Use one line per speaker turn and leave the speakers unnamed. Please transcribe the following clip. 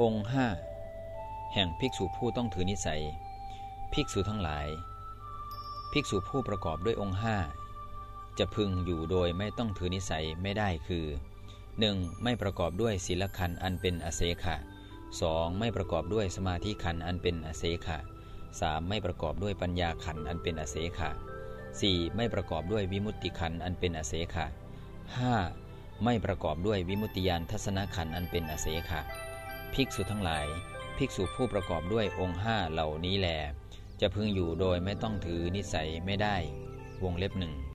องค์ห้าแห่งภิกษุผู้ต้องถือนิสัย ภิกษุทั้งหลาย ภิกษุผู้ประกอบด้วยองค์ห้าจะพึงอยู่โดยไม่ต้องถือนิสัยไม่ได้คือ 1. ไม่ประกอบด้วยศีลขันอันเป็นอเสขะ 2. ไม่ประกอบด้วยสมาธิขันอันเป็นอเสขะ 3. ไม่ประกอบด้วยปัญญาขันอันเป็นอเสขะ 4. ไม่ประกอบด้วยวิมุตติขันอันเป็นอเสขะ 5. ไม่ประกอบด้วยวิมุตติยานทัศนขันอันเป็นอเสขะ ภิกษุทั้งหลาย ภิกษุผู้ประกอบด้วยองค์ห้าเหล่านี้แล จะพึงอยู่โดยไม่ต้องถือนิสัยไม่ได้ วงเล็บหนึ่ง